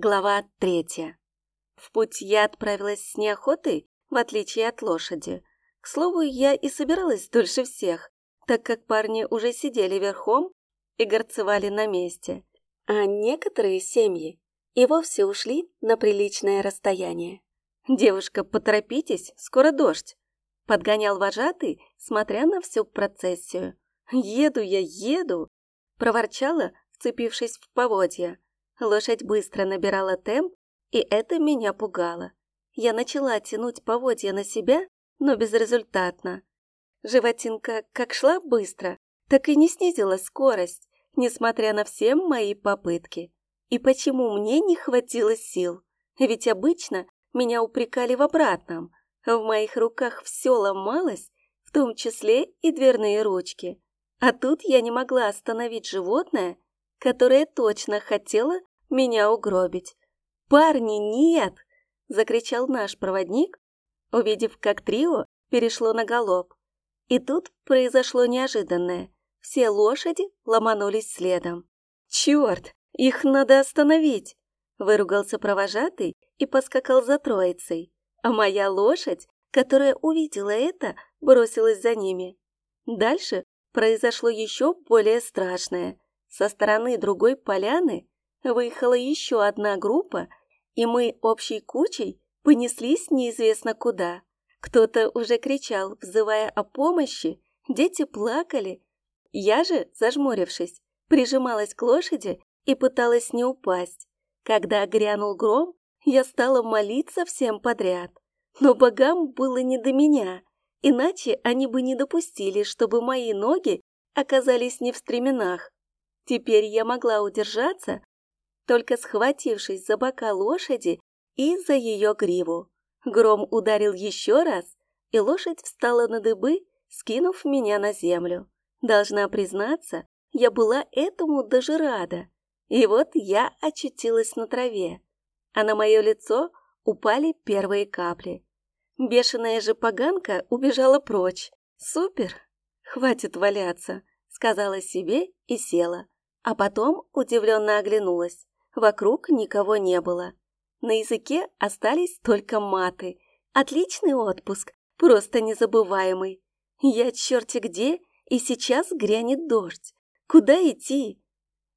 Глава третья. В путь я отправилась с неохотой, в отличие от лошади. К слову, я и собиралась дольше всех, так как парни уже сидели верхом и горцевали на месте, а некоторые семьи и вовсе ушли на приличное расстояние. «Девушка, поторопитесь, скоро дождь!» — подгонял вожатый, смотря на всю процессию. «Еду я, еду!» — проворчала, вцепившись в поводья. Лошадь быстро набирала темп, и это меня пугало. Я начала тянуть поводья на себя, но безрезультатно. Животинка как шла быстро, так и не снизила скорость, несмотря на все мои попытки. И почему мне не хватило сил? Ведь обычно меня упрекали в обратном. В моих руках все ломалось, в том числе и дверные ручки. А тут я не могла остановить животное, которое точно хотело меня угробить. «Парни, нет!» — закричал наш проводник, увидев, как трио перешло на галоп. И тут произошло неожиданное. Все лошади ломанулись следом. «Черт! Их надо остановить!» — выругался провожатый и поскакал за троицей. А моя лошадь, которая увидела это, бросилась за ними. Дальше произошло еще более страшное. Со стороны другой поляны выехала еще одна группа, и мы общей кучей понеслись неизвестно куда. Кто-то уже кричал, взывая о помощи, дети плакали. Я же, зажмурившись, прижималась к лошади и пыталась не упасть. Когда грянул гром, я стала молиться всем подряд. Но богам было не до меня, иначе они бы не допустили, чтобы мои ноги оказались не в стременах. Теперь я могла удержаться, только схватившись за бока лошади и за ее гриву. Гром ударил еще раз, и лошадь встала на дыбы, скинув меня на землю. Должна признаться, я была этому даже рада. И вот я очутилась на траве, а на мое лицо упали первые капли. Бешеная же поганка убежала прочь. Супер! Хватит валяться, сказала себе и села. А потом удивленно оглянулась. Вокруг никого не было. На языке остались только маты. Отличный отпуск, просто незабываемый. Я черти где, и сейчас грянет дождь. Куда идти?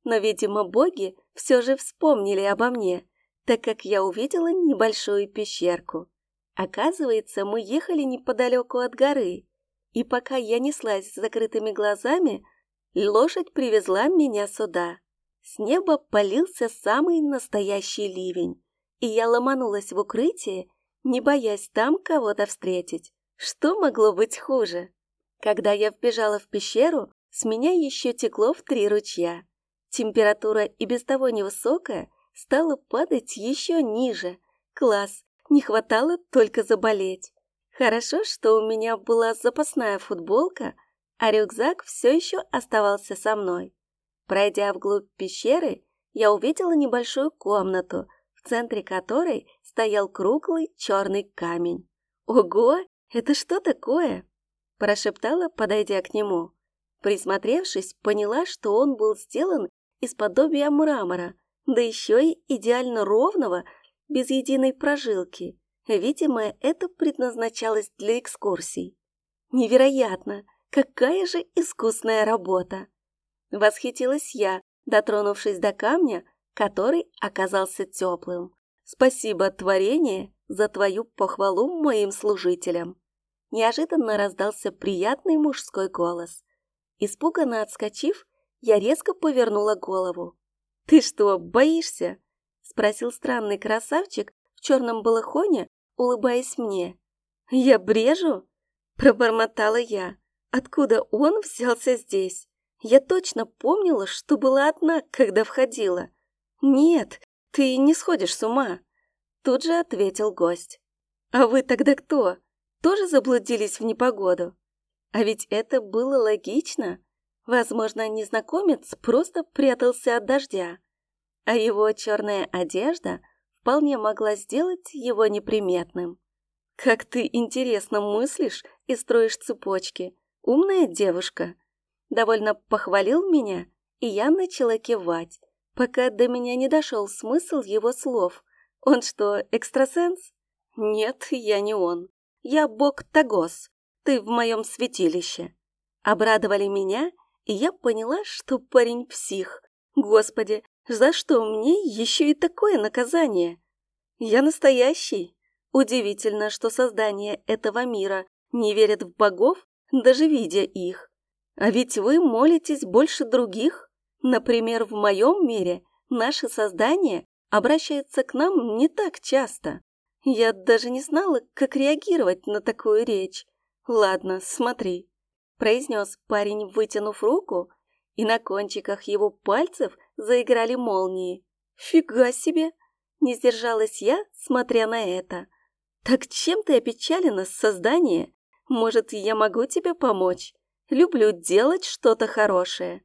Но, видимо, боги все же вспомнили обо мне, так как я увидела небольшую пещерку. Оказывается, мы ехали неподалеку от горы, и пока я неслась с закрытыми глазами, лошадь привезла меня сюда. С неба полился самый настоящий ливень, и я ломанулась в укрытие, не боясь там кого-то встретить. Что могло быть хуже? Когда я вбежала в пещеру, с меня еще текло в три ручья. Температура и без того невысокая стала падать еще ниже. Класс, не хватало только заболеть. Хорошо, что у меня была запасная футболка, а рюкзак все еще оставался со мной. Пройдя вглубь пещеры, я увидела небольшую комнату, в центре которой стоял круглый черный камень. «Ого! Это что такое?» – прошептала, подойдя к нему. Присмотревшись, поняла, что он был сделан из подобия мрамора, да еще и идеально ровного, без единой прожилки. Видимо, это предназначалось для экскурсий. Невероятно! Какая же искусная работа! Восхитилась я, дотронувшись до камня, который оказался теплым. Спасибо, творение, за твою похвалу моим служителям. Неожиданно раздался приятный мужской голос. Испуганно отскочив, я резко повернула голову. «Ты что, боишься?» — спросил странный красавчик в черном балахоне, улыбаясь мне. «Я брежу?» — пробормотала я. «Откуда он взялся здесь?» Я точно помнила, что была одна, когда входила. «Нет, ты не сходишь с ума», — тут же ответил гость. «А вы тогда кто? Тоже заблудились в непогоду?» А ведь это было логично. Возможно, незнакомец просто прятался от дождя, а его черная одежда вполне могла сделать его неприметным. «Как ты интересно мыслишь и строишь цепочки. Умная девушка», довольно похвалил меня, и я начала кивать. пока до меня не дошел смысл его слов. Он что, экстрасенс? Нет, я не он. Я бог Тагос. Ты в моем святилище. Обрадовали меня, и я поняла, что парень псих. Господи, за что мне еще и такое наказание? Я настоящий. Удивительно, что создание этого мира не верят в богов, даже видя их. А ведь вы молитесь больше других. Например, в моем мире наши создания обращаются к нам не так часто. Я даже не знала, как реагировать на такую речь. Ладно, смотри, произнес парень, вытянув руку, и на кончиках его пальцев заиграли молнии. Фига себе! Не сдержалась я, смотря на это. Так чем ты опечалена, создание? Может, я могу тебе помочь? Люблю делать что-то хорошее.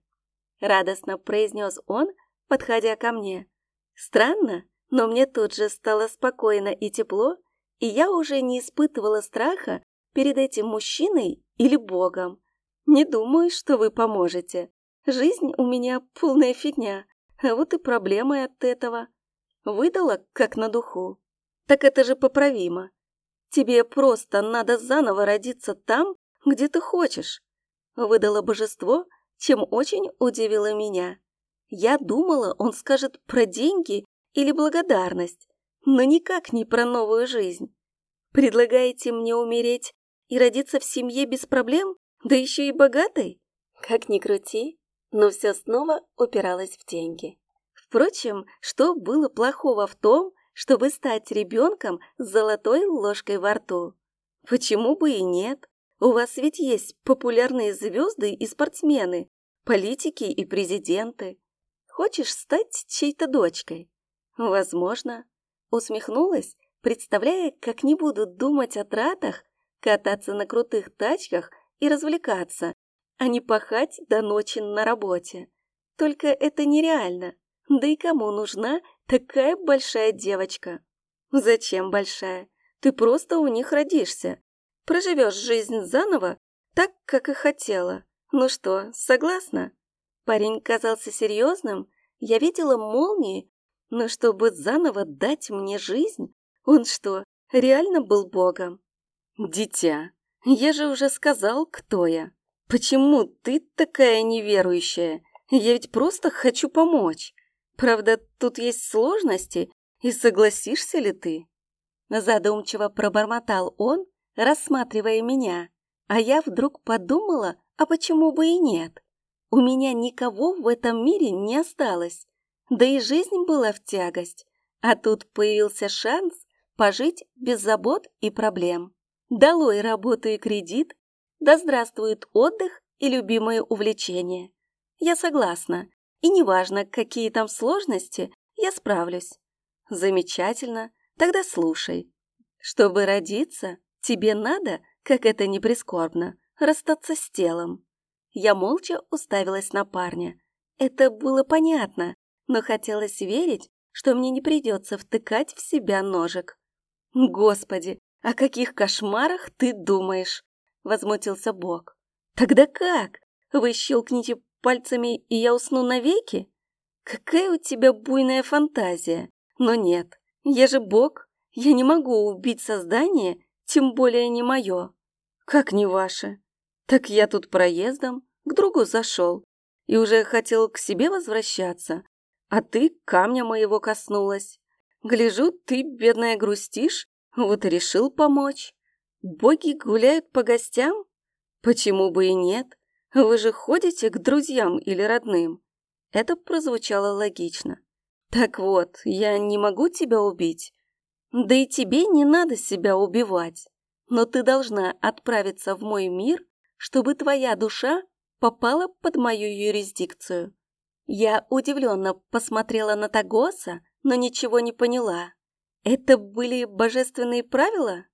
Радостно произнес он, подходя ко мне. Странно, но мне тут же стало спокойно и тепло, и я уже не испытывала страха перед этим мужчиной или Богом. Не думаю, что вы поможете. Жизнь у меня полная фигня, а вот и проблемы от этого. Выдала, как на духу. Так это же поправимо. Тебе просто надо заново родиться там, где ты хочешь. Выдало божество, чем очень удивило меня. Я думала, он скажет про деньги или благодарность, но никак не про новую жизнь. Предлагаете мне умереть и родиться в семье без проблем, да еще и богатой? Как ни крути, но все снова упиралось в деньги. Впрочем, что было плохого в том, чтобы стать ребенком с золотой ложкой во рту? Почему бы и нет? У вас ведь есть популярные звезды и спортсмены, политики и президенты. Хочешь стать чьей-то дочкой? Возможно. Усмехнулась, представляя, как не буду думать о тратах, кататься на крутых тачках и развлекаться, а не пахать до ночи на работе. Только это нереально. Да и кому нужна такая большая девочка? Зачем большая? Ты просто у них родишься. Проживешь жизнь заново, так, как и хотела. Ну что, согласна? Парень казался серьезным. Я видела молнии, но чтобы заново дать мне жизнь, он что, реально был богом? Дитя, я же уже сказал, кто я. Почему ты такая неверующая? Я ведь просто хочу помочь. Правда, тут есть сложности, и согласишься ли ты? Задумчиво пробормотал он, рассматривая меня, а я вдруг подумала, а почему бы и нет? У меня никого в этом мире не осталось, да и жизнь была в тягость, а тут появился шанс пожить без забот и проблем. Долой работу и кредит, да здравствует отдых и любимые увлечения. Я согласна, и неважно, какие там сложности, я справлюсь. Замечательно, тогда слушай. Чтобы родиться, тебе надо, как это не прискорбно, расстаться с телом. Я молча уставилась на парня. Это было понятно, но хотелось верить, что мне не придется втыкать в себя ножик. «Господи, о каких кошмарах ты думаешь?» — возмутился Бог. «Тогда как? Вы щелкните пальцами, и я усну навеки? Какая у тебя буйная фантазия! Но нет, я же Бог, я не могу убить создание, тем более не мое. Как не ваше? Так я тут проездом к другу зашел и уже хотел к себе возвращаться, а ты камня моего коснулась. Гляжу, ты, бедная, грустишь, вот и решил помочь. Боги гуляют по гостям? Почему бы и нет? Вы же ходите к друзьям или родным. Это прозвучало логично. Так вот, я не могу тебя убить. Да и тебе не надо себя убивать. Но ты должна отправиться в мой мир, чтобы твоя душа попала под мою юрисдикцию. Я удивленно посмотрела на Тагоса, но ничего не поняла. Это были божественные правила?